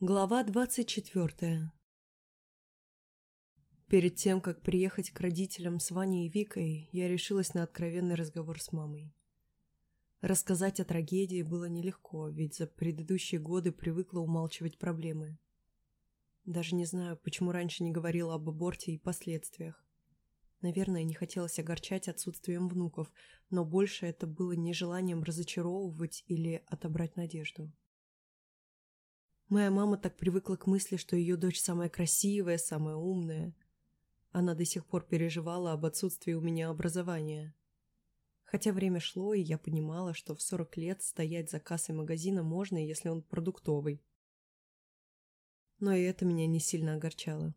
Глава двадцать четвертая Перед тем, как приехать к родителям с Ваней и Викой, я решилась на откровенный разговор с мамой. Рассказать о трагедии было нелегко, ведь за предыдущие годы привыкла умалчивать проблемы. Даже не знаю, почему раньше не говорила об аборте и последствиях. Наверное, не хотелось огорчать отсутствием внуков, но больше это было нежеланием разочаровывать или отобрать надежду. Моя мама так привыкла к мысли, что ее дочь самая красивая, самая умная. Она до сих пор переживала об отсутствии у меня образования. Хотя время шло, и я понимала, что в 40 лет стоять за кассой магазина можно, если он продуктовый. Но и это меня не сильно огорчало.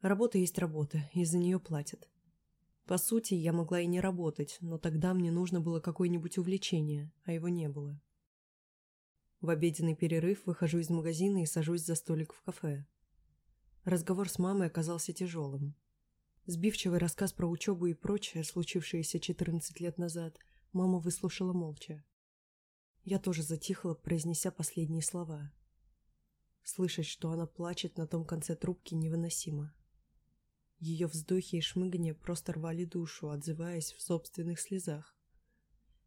Работа есть работа, и за нее платят. По сути, я могла и не работать, но тогда мне нужно было какое-нибудь увлечение, а его не было. В обеденный перерыв выхожу из магазина и сажусь за столик в кафе. Разговор с мамой оказался тяжелым. Сбивчивый рассказ про учебу и прочее, случившееся 14 лет назад, мама выслушала молча. Я тоже затихла, произнеся последние слова. Слышать, что она плачет на том конце трубки, невыносимо. Ее вздохи и шмыгания просто рвали душу, отзываясь в собственных слезах.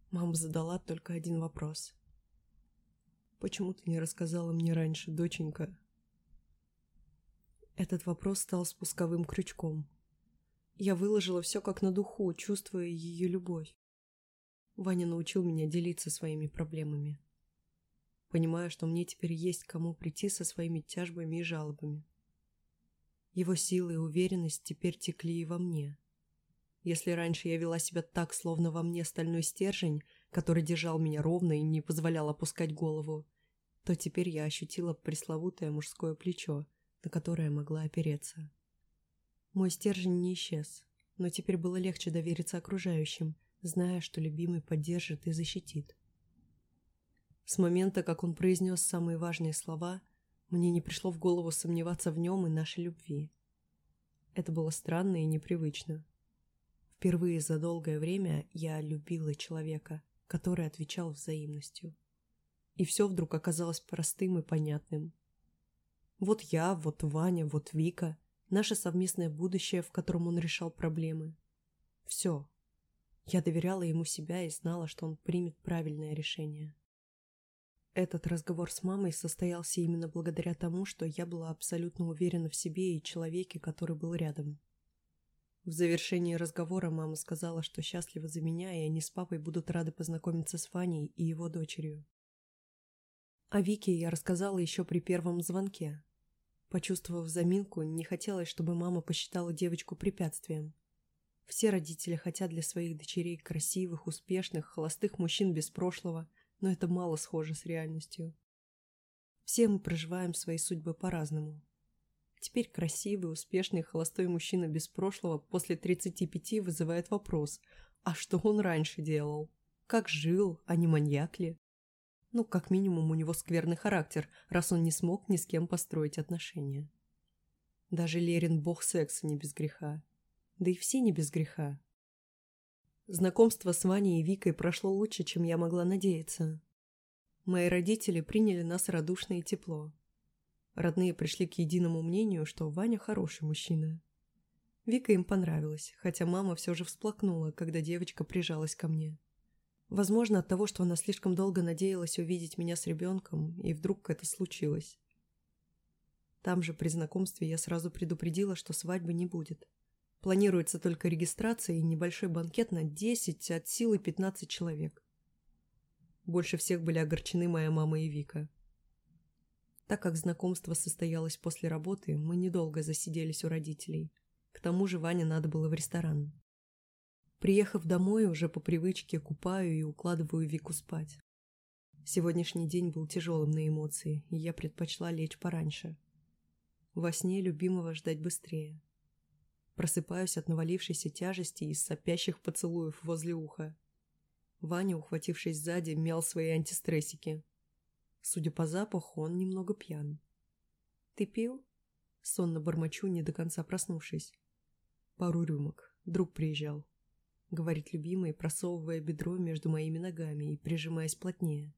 Мама задала только один вопрос. «Почему ты не рассказала мне раньше, доченька?» Этот вопрос стал спусковым крючком. Я выложила все как на духу, чувствуя ее любовь. Ваня научил меня делиться своими проблемами. Понимая, что мне теперь есть кому прийти со своими тяжбами и жалобами. Его силы и уверенность теперь текли и во мне. Если раньше я вела себя так, словно во мне стальной стержень, который держал меня ровно и не позволял опускать голову, то теперь я ощутила пресловутое мужское плечо, на которое могла опереться. Мой стержень не исчез, но теперь было легче довериться окружающим, зная, что любимый поддержит и защитит. С момента, как он произнес самые важные слова, мне не пришло в голову сомневаться в нем и нашей любви. Это было странно и непривычно. Впервые за долгое время я любила человека, который отвечал взаимностью. И все вдруг оказалось простым и понятным. Вот я, вот Ваня, вот Вика. Наше совместное будущее, в котором он решал проблемы. Все. Я доверяла ему себя и знала, что он примет правильное решение. Этот разговор с мамой состоялся именно благодаря тому, что я была абсолютно уверена в себе и человеке, который был рядом. В завершении разговора мама сказала, что счастлива за меня, и они с папой будут рады познакомиться с Ваней и его дочерью. О Вике я рассказала еще при первом звонке. Почувствовав заминку, не хотелось, чтобы мама посчитала девочку препятствием. Все родители хотят для своих дочерей красивых, успешных, холостых мужчин без прошлого, но это мало схоже с реальностью. Все мы проживаем свои судьбы по-разному. Теперь красивый, успешный, холостой мужчина без прошлого после 35 вызывает вопрос, а что он раньше делал? Как жил, а не маньяк ли? Ну, как минимум, у него скверный характер, раз он не смог ни с кем построить отношения. Даже Лерин бог секса не без греха. Да и все не без греха. Знакомство с Ваней и Викой прошло лучше, чем я могла надеяться. Мои родители приняли нас радушно и тепло. Родные пришли к единому мнению, что Ваня хороший мужчина. Вика им понравилась, хотя мама все же всплакнула, когда девочка прижалась ко мне. Возможно, от того, что она слишком долго надеялась увидеть меня с ребенком, и вдруг это случилось. Там же при знакомстве я сразу предупредила, что свадьбы не будет. Планируется только регистрация и небольшой банкет на 10, от силы 15 человек. Больше всех были огорчены моя мама и Вика. Так как знакомство состоялось после работы, мы недолго засиделись у родителей. К тому же Ване надо было в ресторан. Приехав домой, уже по привычке купаю и укладываю Вику спать. Сегодняшний день был тяжелым на эмоции, и я предпочла лечь пораньше. Во сне любимого ждать быстрее. Просыпаюсь от навалившейся тяжести и сопящих поцелуев возле уха. Ваня, ухватившись сзади, мял свои антистрессики. Судя по запаху, он немного пьян. «Ты пил?» Сонно бормочу, не до конца проснувшись. «Пару рюмок. Друг приезжал». — говорит любимый, просовывая бедро между моими ногами и прижимаясь плотнее.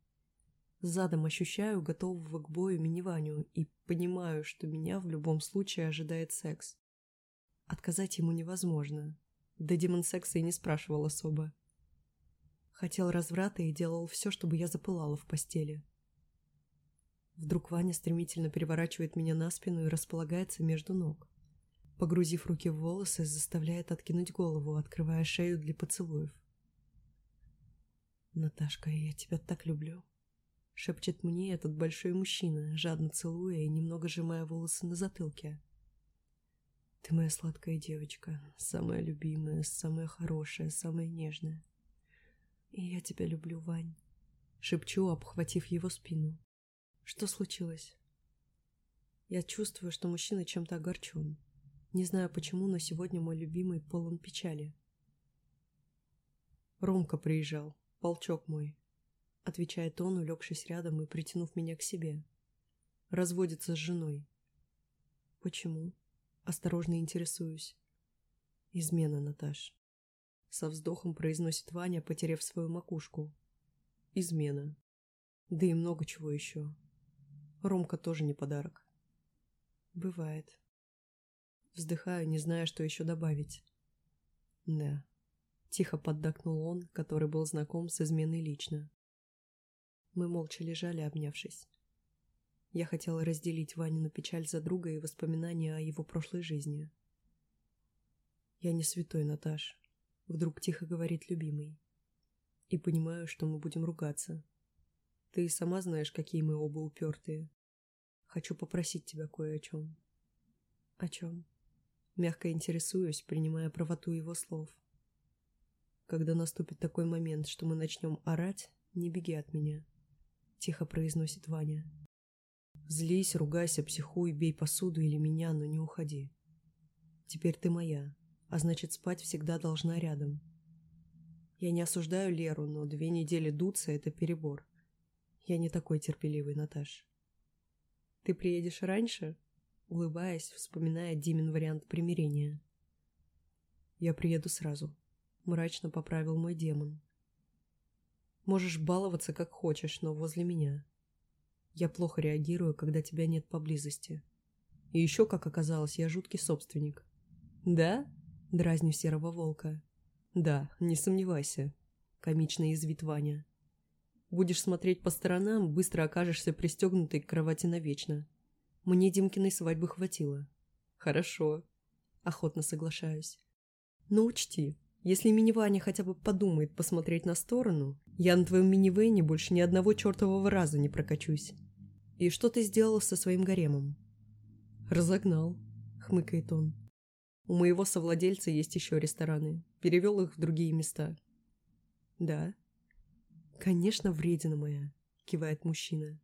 Задом ощущаю готового к бою мини-Ваню и понимаю, что меня в любом случае ожидает секс. Отказать ему невозможно. Да демон секса и не спрашивал особо. Хотел разврата и делал все, чтобы я запылала в постели. Вдруг Ваня стремительно переворачивает меня на спину и располагается между ног. Погрузив руки в волосы, заставляет откинуть голову, открывая шею для поцелуев. «Наташка, я тебя так люблю», — шепчет мне этот большой мужчина, жадно целуя и немного сжимая волосы на затылке. «Ты моя сладкая девочка, самая любимая, самая хорошая, самая нежная. И я тебя люблю, Вань», — шепчу, обхватив его спину. «Что случилось?» Я чувствую, что мужчина чем-то огорчен. Не знаю почему, но сегодня мой любимый полон печали. Ромка приезжал, полчок мой, отвечает он, улегшись рядом и притянув меня к себе. Разводится с женой. Почему? Осторожно интересуюсь. Измена, Наташ. Со вздохом произносит Ваня, потеряв свою макушку. Измена. Да и много чего еще. Ромка тоже не подарок. Бывает. Вздыхаю, не зная, что еще добавить. Да. Тихо поддакнул он, который был знаком с изменой лично. Мы молча лежали, обнявшись. Я хотела разделить Ванину печаль за друга и воспоминания о его прошлой жизни. «Я не святой, Наташ», — вдруг тихо говорит любимый. «И понимаю, что мы будем ругаться. Ты и сама знаешь, какие мы оба упертые. Хочу попросить тебя кое о чем». «О чем?» Мягко интересуюсь, принимая правоту его слов. «Когда наступит такой момент, что мы начнем орать, не беги от меня», — тихо произносит Ваня. «Злись, ругайся, психуй, бей посуду или меня, но не уходи. Теперь ты моя, а значит, спать всегда должна рядом. Я не осуждаю Леру, но две недели дуться — это перебор. Я не такой терпеливый, Наташ». «Ты приедешь раньше?» улыбаясь, вспоминая Димин вариант примирения. «Я приеду сразу», — мрачно поправил мой демон. «Можешь баловаться как хочешь, но возле меня. Я плохо реагирую, когда тебя нет поблизости. И еще, как оказалось, я жуткий собственник». «Да?» — дразню серого волка. «Да, не сомневайся», — комично язвит Ваня. «Будешь смотреть по сторонам, быстро окажешься пристегнутой к кровати навечно». Мне Димкиной свадьбы хватило. Хорошо. Охотно соглашаюсь. Но учти, если мини хотя бы подумает посмотреть на сторону, я на твоем минивэне больше ни одного чертового раза не прокачусь. И что ты сделал со своим гаремом? Разогнал, хмыкает он. У моего совладельца есть еще рестораны. Перевел их в другие места. Да. Конечно, вредина моя, кивает мужчина.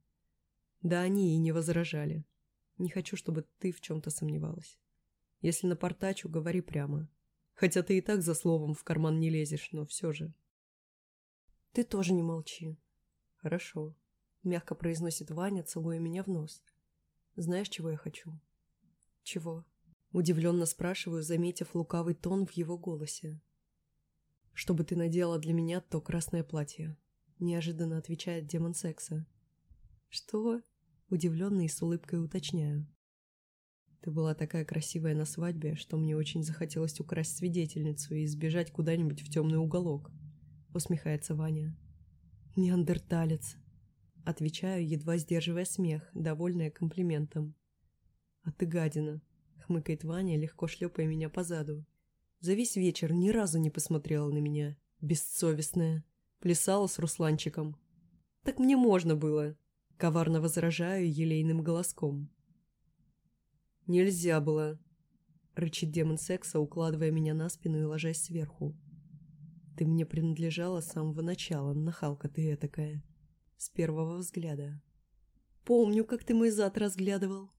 Да они и не возражали. Не хочу, чтобы ты в чем-то сомневалась. Если напортачу, говори прямо. Хотя ты и так за словом в карман не лезешь, но все же. Ты тоже не молчи. Хорошо. Мягко произносит Ваня, целуя меня в нос. Знаешь, чего я хочу? Чего? Удивленно спрашиваю, заметив лукавый тон в его голосе. «Чтобы ты надела для меня то красное платье», — неожиданно отвечает демон секса. «Что?» Удивленно и с улыбкой уточняю. Ты была такая красивая на свадьбе, что мне очень захотелось украсть свидетельницу и сбежать куда-нибудь в темный уголок. Усмехается Ваня. Неандерталец. Отвечаю, едва сдерживая смех, довольная комплиментом. А ты гадина. Хмыкает Ваня, легко шлепая меня по заду. За весь вечер ни разу не посмотрела на меня. Бессовестная. Плясала с Русланчиком. Так мне можно было. Коварно возражаю елейным голоском. «Нельзя было!» — рычит демон секса, укладывая меня на спину и ложась сверху. «Ты мне принадлежала с самого начала, нахалка ты этакая. С первого взгляда. Помню, как ты мой зад разглядывал!»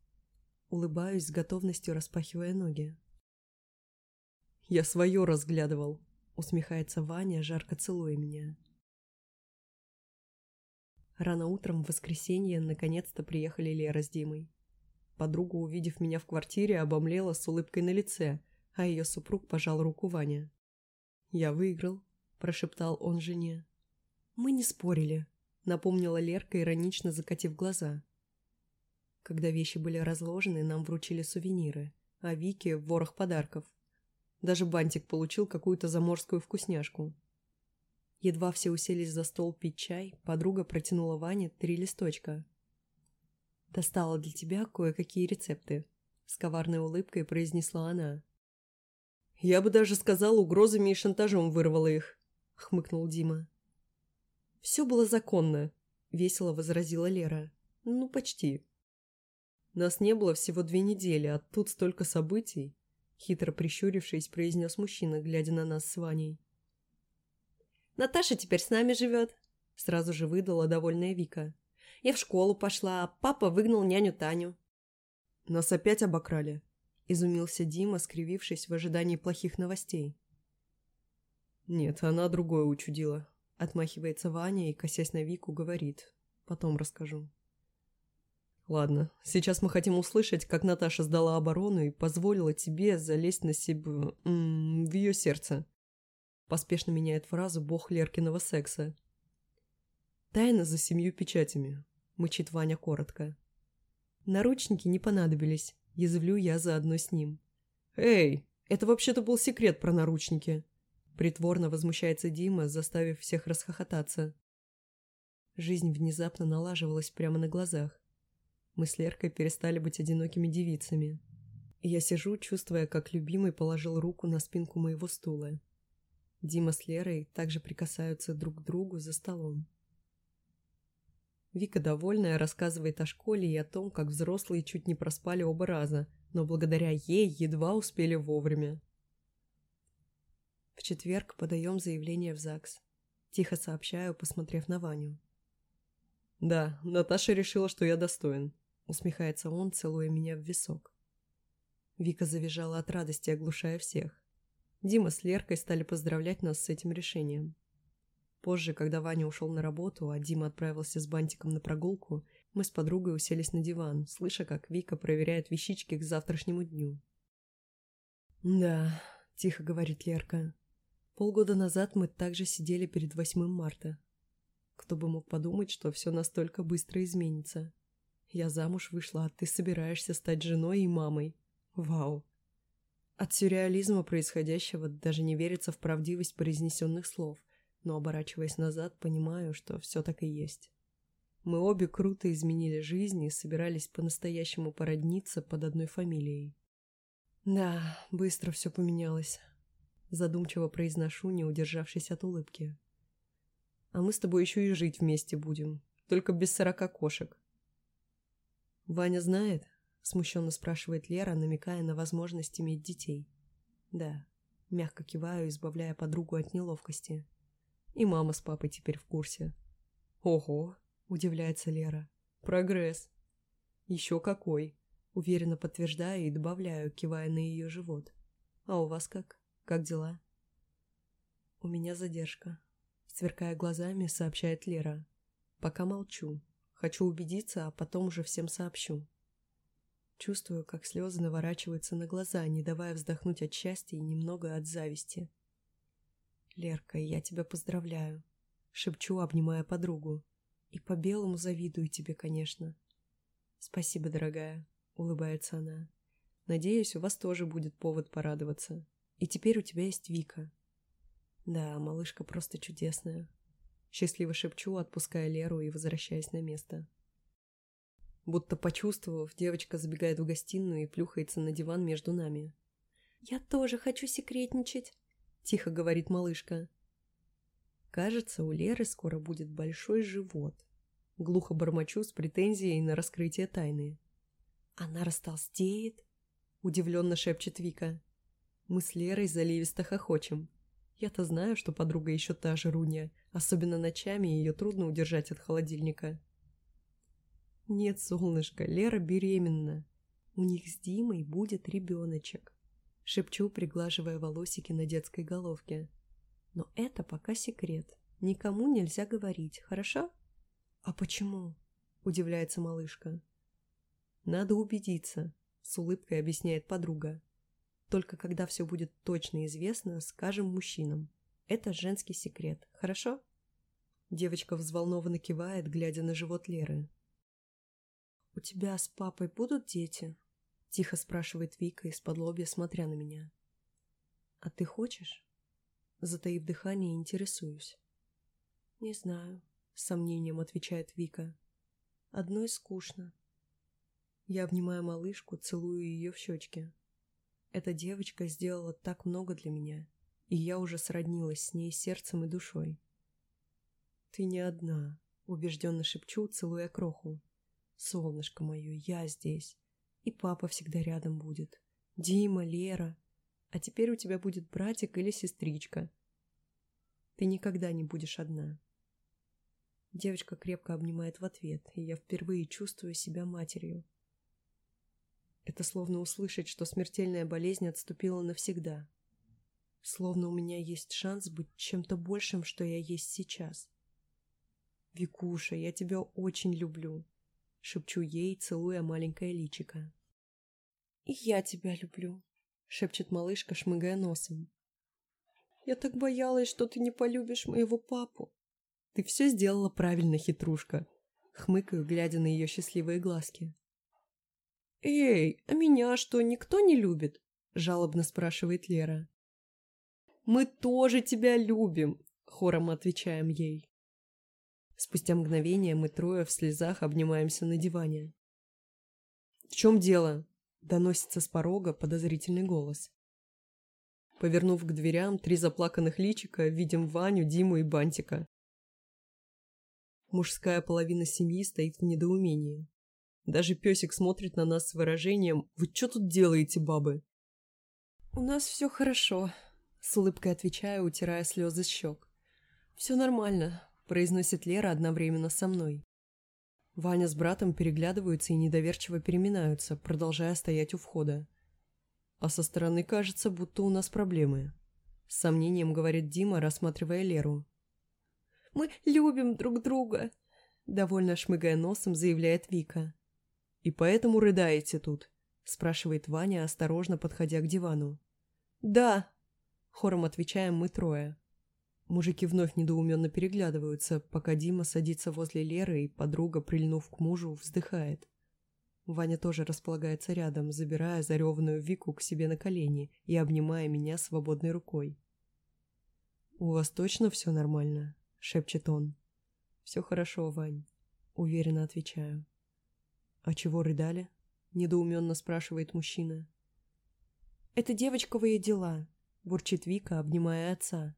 Улыбаюсь с готовностью, распахивая ноги. «Я свое разглядывал!» — усмехается Ваня, жарко целуя меня. Рано утром в воскресенье наконец-то приехали Лера с Димой. Подруга, увидев меня в квартире, обомлела с улыбкой на лице, а ее супруг пожал руку Ване. «Я выиграл», – прошептал он жене. «Мы не спорили», – напомнила Лерка, иронично закатив глаза. Когда вещи были разложены, нам вручили сувениры, а Вике – ворох подарков. Даже бантик получил какую-то заморскую вкусняшку. Едва все уселись за стол пить чай, подруга протянула Ване три листочка. «Достала для тебя кое-какие рецепты», — с коварной улыбкой произнесла она. «Я бы даже сказал, угрозами и шантажом вырвала их», — хмыкнул Дима. «Все было законно», — весело возразила Лера. «Ну, почти». «Нас не было всего две недели, а тут столько событий», — хитро прищурившись, произнес мужчина, глядя на нас с Ваней. «Наташа теперь с нами живет», — сразу же выдала довольная Вика. «Я в школу пошла, а папа выгнал няню Таню». «Нас опять обокрали», — изумился Дима, скривившись в ожидании плохих новостей. «Нет, она другое учудила», — отмахивается Ваня и, косясь на Вику, говорит. «Потом расскажу». Ладно, сейчас мы хотим услышать, как Наташа сдала оборону и позволила тебе залезть на себя... в ее сердце. Поспешно меняет фразу бог Леркиного секса. Тайна за семью печатями, мычит Ваня коротко. Наручники не понадобились, язвлю я заодно с ним. Эй, это вообще-то был секрет про наручники. Притворно возмущается Дима, заставив всех расхохотаться. Жизнь внезапно налаживалась прямо на глазах. Мы с Леркой перестали быть одинокими девицами. я сижу, чувствуя, как любимый положил руку на спинку моего стула. Дима с Лерой также прикасаются друг к другу за столом. Вика, довольная, рассказывает о школе и о том, как взрослые чуть не проспали оба раза, но благодаря ей едва успели вовремя. В четверг подаем заявление в ЗАГС. Тихо сообщаю, посмотрев на Ваню. «Да, Наташа решила, что я достоин. Усмехается он, целуя меня в висок. Вика завизжала от радости, оглушая всех. Дима с Леркой стали поздравлять нас с этим решением. Позже, когда Ваня ушел на работу, а Дима отправился с бантиком на прогулку, мы с подругой уселись на диван, слыша, как Вика проверяет вещички к завтрашнему дню. «Да», — тихо говорит Лерка, — «полгода назад мы также сидели перед 8 марта. Кто бы мог подумать, что все настолько быстро изменится». Я замуж вышла, а ты собираешься стать женой и мамой. Вау. От сюрреализма происходящего даже не верится в правдивость произнесенных слов, но, оборачиваясь назад, понимаю, что все так и есть. Мы обе круто изменили жизнь и собирались по-настоящему породниться под одной фамилией. Да, быстро все поменялось. Задумчиво произношу, не удержавшись от улыбки. А мы с тобой еще и жить вместе будем, только без сорока кошек. «Ваня знает?» – смущенно спрашивает Лера, намекая на возможность иметь детей. «Да». Мягко киваю, избавляя подругу от неловкости. И мама с папой теперь в курсе. «Ого!» – удивляется Лера. «Прогресс!» «Еще какой!» – уверенно подтверждаю и добавляю, кивая на ее живот. «А у вас как? Как дела?» «У меня задержка», – сверкая глазами, сообщает Лера. «Пока молчу, Хочу убедиться, а потом уже всем сообщу. Чувствую, как слезы наворачиваются на глаза, не давая вздохнуть от счастья и немного от зависти. «Лерка, я тебя поздравляю», — шепчу, обнимая подругу. «И по-белому завидую тебе, конечно». «Спасибо, дорогая», — улыбается она. «Надеюсь, у вас тоже будет повод порадоваться. И теперь у тебя есть Вика». «Да, малышка просто чудесная», Счастливо шепчу, отпуская Леру и возвращаясь на место. Будто почувствовав, девочка забегает в гостиную и плюхается на диван между нами. «Я тоже хочу секретничать», — тихо говорит малышка. Кажется, у Леры скоро будет большой живот. Глухо бормочу с претензией на раскрытие тайны. «Она растолстеет?» — удивленно шепчет Вика. Мы с Лерой заливисто хохочем. Я-то знаю, что подруга еще та же Руня, особенно ночами ее трудно удержать от холодильника. Нет, солнышко, Лера беременна. У них с Димой будет ребеночек. Шепчу, приглаживая волосики на детской головке. Но это пока секрет. Никому нельзя говорить, хорошо? А почему? Удивляется малышка. Надо убедиться, с улыбкой объясняет подруга. Только когда все будет точно известно, скажем мужчинам. Это женский секрет, хорошо? Девочка взволнованно кивает, глядя на живот Леры. «У тебя с папой будут дети?» — тихо спрашивает Вика из-под лобья, смотря на меня. «А ты хочешь?» Затаив дыхание, интересуюсь. «Не знаю», — с сомнением отвечает Вика. «Одной скучно». Я обнимаю малышку, целую ее в щечки. Эта девочка сделала так много для меня, и я уже сроднилась с ней сердцем и душой. «Ты не одна», — убежденно шепчу, целуя кроху. «Солнышко мое, я здесь. И папа всегда рядом будет. Дима, Лера. А теперь у тебя будет братик или сестричка. Ты никогда не будешь одна». Девочка крепко обнимает в ответ, и я впервые чувствую себя матерью. Это словно услышать, что смертельная болезнь отступила навсегда. Словно у меня есть шанс быть чем-то большим, что я есть сейчас. «Викуша, я тебя очень люблю», — шепчу ей, целуя маленькое личико. «И я тебя люблю», — шепчет малышка, шмыгая носом. «Я так боялась, что ты не полюбишь моего папу». «Ты все сделала правильно, хитрушка», — хмыкаю, глядя на ее счастливые глазки. «Эй, а меня что, никто не любит?» – жалобно спрашивает Лера. «Мы тоже тебя любим», – хором отвечаем ей. Спустя мгновение мы трое в слезах обнимаемся на диване. «В чем дело?» – доносится с порога подозрительный голос. Повернув к дверям, три заплаканных личика видим Ваню, Диму и Бантика. Мужская половина семьи стоит в недоумении. Даже песик смотрит на нас с выражением «Вы что тут делаете, бабы?» «У нас все хорошо», — с улыбкой отвечаю, утирая слезы с щек. «Все нормально», — произносит Лера одновременно со мной. Ваня с братом переглядываются и недоверчиво переминаются, продолжая стоять у входа. А со стороны кажется, будто у нас проблемы. С сомнением говорит Дима, рассматривая Леру. «Мы любим друг друга», — довольно шмыгая носом, заявляет Вика. «И поэтому рыдаете тут?» – спрашивает Ваня, осторожно подходя к дивану. «Да!» – хором отвечаем мы трое. Мужики вновь недоуменно переглядываются, пока Дима садится возле Леры и подруга, прильнув к мужу, вздыхает. Ваня тоже располагается рядом, забирая зареванную Вику к себе на колени и обнимая меня свободной рукой. «У вас точно все нормально?» – шепчет он. «Все хорошо, Вань», – уверенно отвечаю. «А чего рыдали?» — недоуменно спрашивает мужчина. «Это девочковые дела», — бурчит Вика, обнимая отца.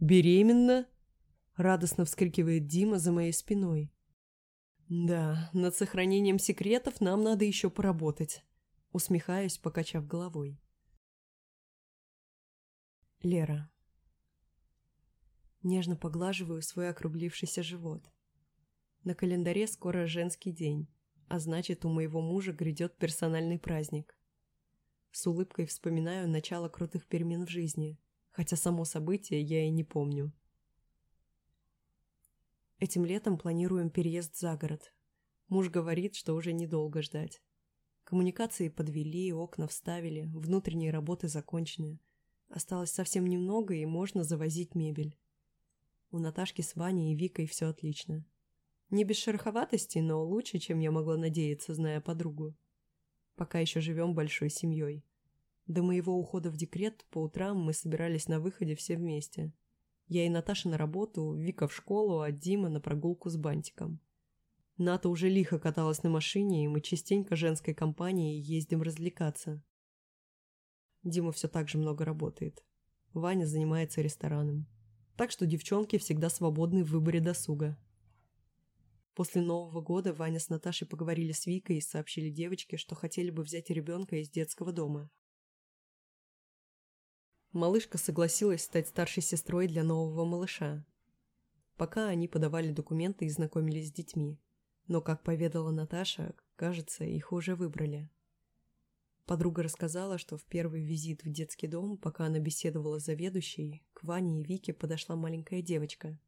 «Беременна?» — радостно вскрикивает Дима за моей спиной. «Да, над сохранением секретов нам надо еще поработать», — усмехаюсь, покачав головой. Лера. Нежно поглаживаю свой округлившийся живот. На календаре скоро женский день, а значит, у моего мужа грядет персональный праздник. С улыбкой вспоминаю начало крутых перемен в жизни, хотя само событие я и не помню. Этим летом планируем переезд за город. Муж говорит, что уже недолго ждать. Коммуникации подвели, окна вставили, внутренние работы закончены. Осталось совсем немного, и можно завозить мебель. У Наташки с Ваней и Викой все отлично. Не без шероховатости, но лучше, чем я могла надеяться, зная подругу. Пока еще живем большой семьей. До моего ухода в декрет по утрам мы собирались на выходе все вместе. Я и Наташа на работу, Вика в школу, а Дима на прогулку с бантиком. Ната уже лихо каталась на машине, и мы частенько женской компанией ездим развлекаться. Дима все так же много работает. Ваня занимается рестораном. Так что девчонки всегда свободны в выборе досуга. После Нового года Ваня с Наташей поговорили с Викой и сообщили девочке, что хотели бы взять ребенка из детского дома. Малышка согласилась стать старшей сестрой для нового малыша. Пока они подавали документы и знакомились с детьми. Но, как поведала Наташа, кажется, их уже выбрали. Подруга рассказала, что в первый визит в детский дом, пока она беседовала с заведующей, к Ване и Вике подошла маленькая девочка.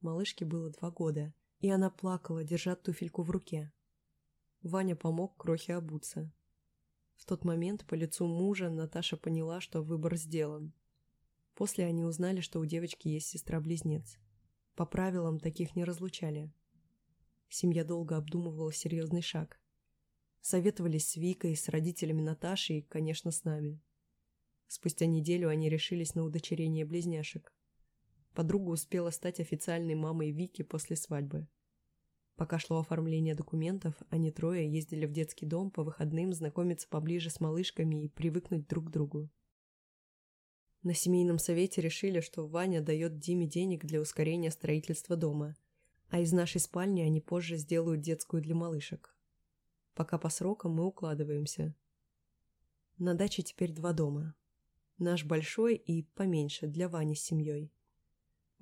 Малышке было два года – и она плакала, держа туфельку в руке. Ваня помог Крохе обуться. В тот момент по лицу мужа Наташа поняла, что выбор сделан. После они узнали, что у девочки есть сестра-близнец. По правилам таких не разлучали. Семья долго обдумывала серьезный шаг. Советовались с Викой, с родителями Наташи и, конечно, с нами. Спустя неделю они решились на удочерение близняшек. Подруга успела стать официальной мамой Вики после свадьбы. Пока шло оформление документов, они трое ездили в детский дом по выходным знакомиться поближе с малышками и привыкнуть друг к другу. На семейном совете решили, что Ваня дает Диме денег для ускорения строительства дома, а из нашей спальни они позже сделают детскую для малышек. Пока по срокам мы укладываемся. На даче теперь два дома. Наш большой и поменьше для Вани с семьей.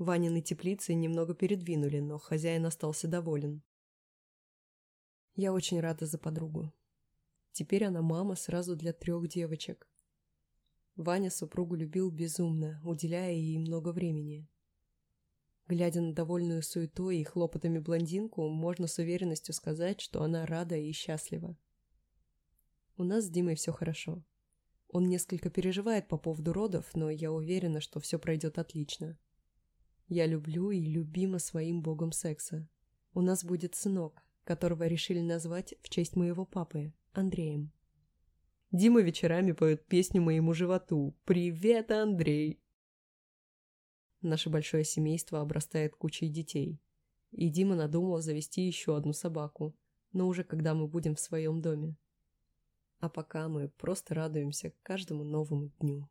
Ванины теплицы немного передвинули, но хозяин остался доволен. Я очень рада за подругу. Теперь она мама сразу для трех девочек. Ваня супругу любил безумно, уделяя ей много времени. Глядя на довольную суетой и хлопотами блондинку, можно с уверенностью сказать, что она рада и счастлива. У нас с Димой все хорошо. Он несколько переживает по поводу родов, но я уверена, что все пройдет отлично. Я люблю и любима своим богом секса. У нас будет сынок, которого решили назвать в честь моего папы, Андреем. Дима вечерами поет песню моему животу «Привет, Андрей!». Наше большое семейство обрастает кучей детей. И Дима надумал завести еще одну собаку, но уже когда мы будем в своем доме. А пока мы просто радуемся каждому новому дню.